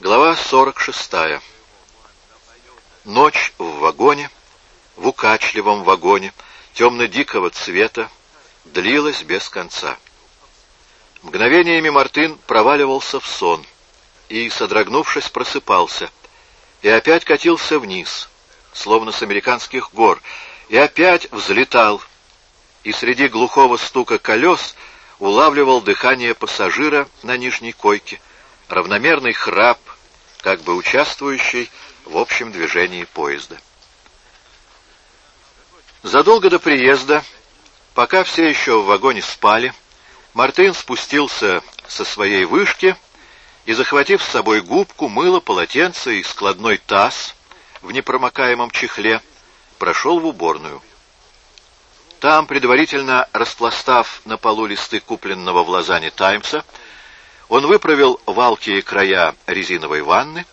Глава 46. Ночь в вагоне, в укачливом вагоне, темно-дикого цвета, длилась без конца. Мгновениями Мартын проваливался в сон и, содрогнувшись, просыпался, и опять катился вниз, словно с американских гор, и опять взлетал, и среди глухого стука колес улавливал дыхание пассажира на нижней койке, равномерный храп, как бы участвующий в общем движении поезда. Задолго до приезда, пока все еще в вагоне спали, Мартын спустился со своей вышки и, захватив с собой губку, мыло, полотенце и складной таз в непромокаемом чехле, прошел в уборную. Там, предварительно распластав на полу листы купленного в Лозанне «Таймса», он выправил валкие края резиновой ванны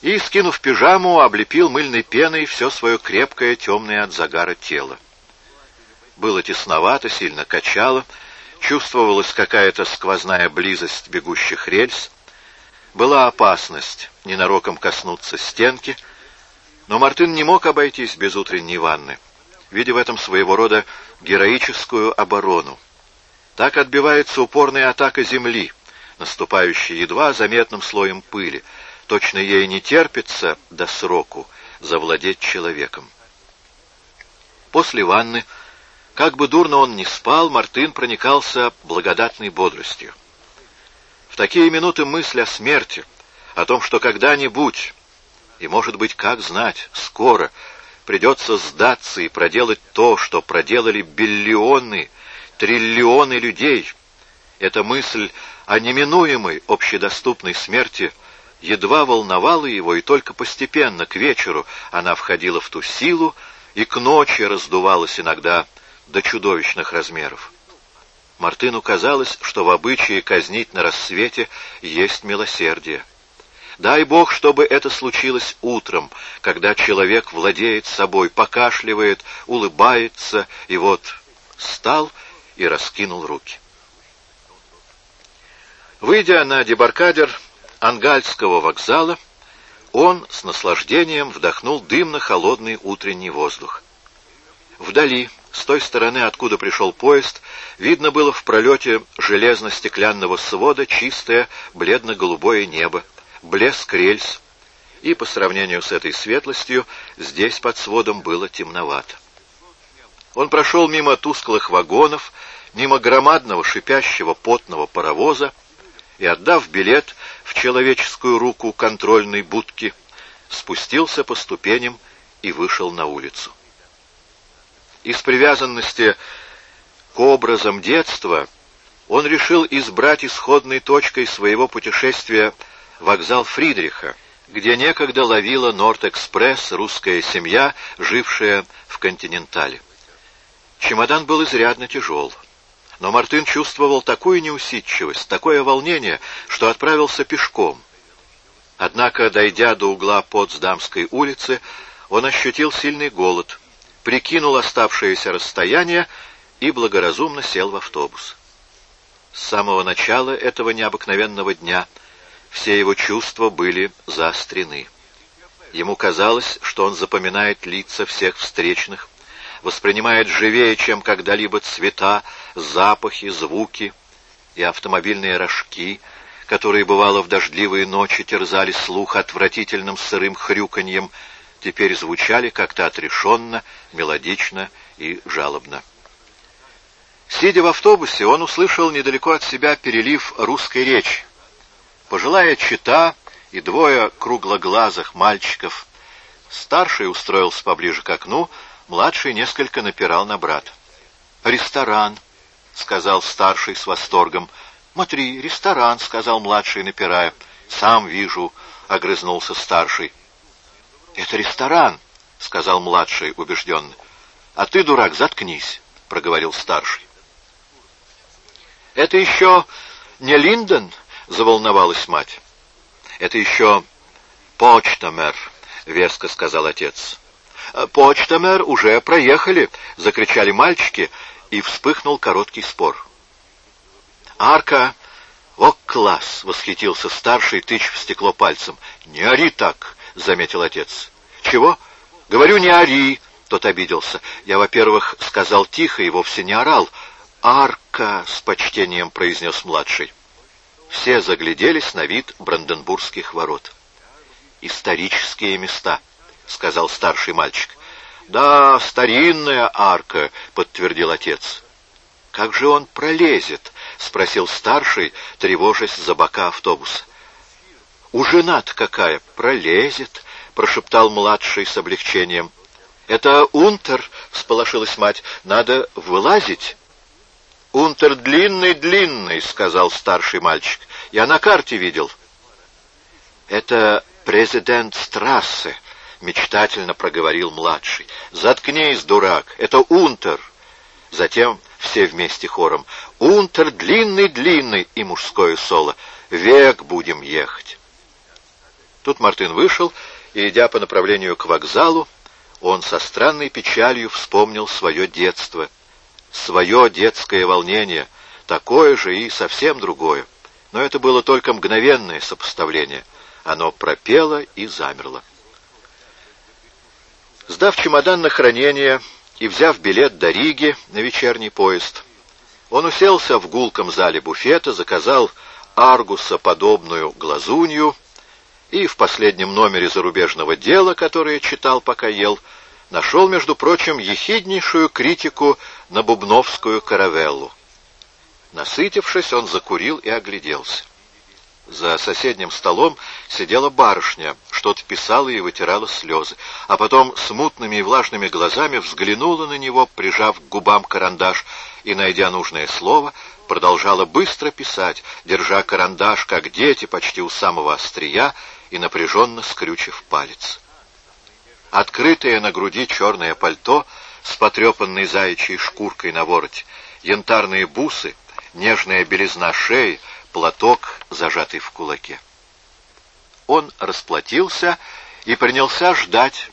и, скинув пижаму, облепил мыльной пеной все свое крепкое, темное от загара тело. Было тесновато, сильно качало, чувствовалась какая-то сквозная близость бегущих рельс, была опасность ненароком коснуться стенки, но Мартын не мог обойтись без утренней ванны, видя в этом своего рода героическую оборону. Так отбивается упорная атака земли — наступающей едва заметным слоем пыли. Точно ей не терпится до сроку завладеть человеком. После ванны, как бы дурно он ни спал, Мартын проникался благодатной бодростью. В такие минуты мысль о смерти, о том, что когда-нибудь, и, может быть, как знать, скоро, придется сдаться и проделать то, что проделали биллионы, триллионы людей, эта мысль о неминуемой общедоступной смерти едва волновала его, и только постепенно, к вечеру, она входила в ту силу, и к ночи раздувалась иногда до чудовищных размеров. Мартыну казалось, что в обычае казнить на рассвете есть милосердие. Дай Бог, чтобы это случилось утром, когда человек владеет собой, покашливает, улыбается, и вот встал и раскинул руки. Выйдя на дебаркадер Ангальского вокзала, он с наслаждением вдохнул дымно-холодный утренний воздух. Вдали, с той стороны, откуда пришел поезд, видно было в пролете железно-стеклянного свода чистое бледно-голубое небо, блеск рельс, и по сравнению с этой светлостью здесь под сводом было темновато. Он прошел мимо тусклых вагонов, мимо громадного шипящего потного паровоза, и, отдав билет в человеческую руку контрольной будки, спустился по ступеням и вышел на улицу. Из привязанности к образам детства он решил избрать исходной точкой своего путешествия вокзал Фридриха, где некогда ловила Норд-экспресс русская семья, жившая в «Континентале». Чемодан был изрядно тяжел. Но Мартын чувствовал такую неусидчивость, такое волнение, что отправился пешком. Однако, дойдя до угла Потсдамской улицы, он ощутил сильный голод, прикинул оставшееся расстояние и благоразумно сел в автобус. С самого начала этого необыкновенного дня все его чувства были заострены. Ему казалось, что он запоминает лица всех встречных, воспринимает живее, чем когда-либо цвета, запахи, звуки и автомобильные рожки, которые, бывало, в дождливые ночи терзали слух отвратительным сырым хрюканьем, теперь звучали как-то отрешенно, мелодично и жалобно. Сидя в автобусе, он услышал недалеко от себя перелив русской речи. Пожилая чита и двое круглоглазых мальчиков. Старший устроился поближе к окну, Младший несколько напирал на брата. «Ресторан», — сказал старший с восторгом. «Смотри, ресторан», — сказал младший, напирая. «Сам вижу», — огрызнулся старший. «Это ресторан», — сказал младший убежденно. «А ты, дурак, заткнись», — проговорил старший. «Это еще не Линдон?» — заволновалась мать. «Это еще почта, мэр», — веско сказал отец. «Почта, мэр, уже проехали!» — закричали мальчики, и вспыхнул короткий спор. «Арка, «О, класс!» — восхитился старший, тыч в стекло пальцем. «Не ори так!» — заметил отец. «Чего?» «Говорю, не ори!» — тот обиделся. «Я, во-первых, сказал тихо и вовсе не орал. Арка!» — с почтением произнес младший. Все загляделись на вид Бранденбургских ворот. «Исторические места», — сказал старший мальчик. «Да, старинная арка», — подтвердил отец. «Как же он пролезет?» — спросил старший, тревожась за бока автобуса. «У жена-то какая? Пролезет!» — прошептал младший с облегчением. «Это унтер!» — всполошилась мать. «Надо вылазить!» «Унтер длинный-длинный!» — сказал старший мальчик. «Я на карте видел». «Это президент Страссе!» — мечтательно проговорил младший. «Заткнись, дурак! Это унтер!» Затем все вместе хором. «Унтер длинный-длинный!» и мужское соло. «Век будем ехать!» Тут Мартын вышел, и, идя по направлению к вокзалу, он со странной печалью вспомнил свое детство, свое детское волнение, такое же и совсем другое. Но это было только мгновенное сопоставление. Оно пропело и замерло. Сдав чемодан на хранение и взяв билет до Риги на вечерний поезд, он уселся в гулком зале буфета, заказал аргуса подобную глазунью и в последнем номере зарубежного дела, которое читал, пока ел, нашел, между прочим, ехиднейшую критику на бубновскую каравеллу. Насытившись, он закурил и огляделся. За соседним столом сидела барышня, что-то писала и вытирала слезы, а потом с мутными и влажными глазами взглянула на него, прижав к губам карандаш, и, найдя нужное слово, продолжала быстро писать, держа карандаш, как дети, почти у самого острия, и напряженно скрючив палец. Открытое на груди черное пальто с потрепанной заячьей шкуркой на вороте, янтарные бусы, нежная белизна шеи, платок, зажатый в кулаке. Он расплатился и принялся ждать,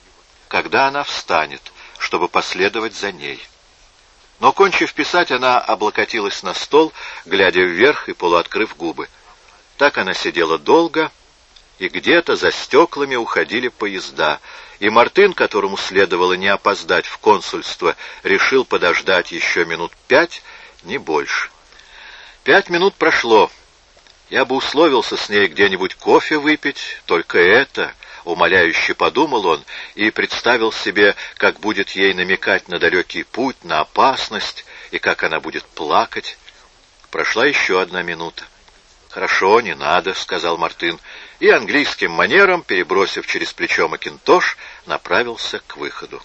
когда она встанет, чтобы последовать за ней. Но, кончив писать, она облокотилась на стол, глядя вверх и полуоткрыв губы. Так она сидела долго, и где-то за стеклами уходили поезда, и Мартын, которому следовало не опоздать в консульство, решил подождать еще минут пять, не больше. Пять минут прошло. Я бы условился с ней где-нибудь кофе выпить, только это, умоляюще подумал он, и представил себе, как будет ей намекать на далекий путь, на опасность, и как она будет плакать. Прошла еще одна минута. «Хорошо, не надо», — сказал Мартын, и английским манером, перебросив через плечо Макинтош, направился к выходу.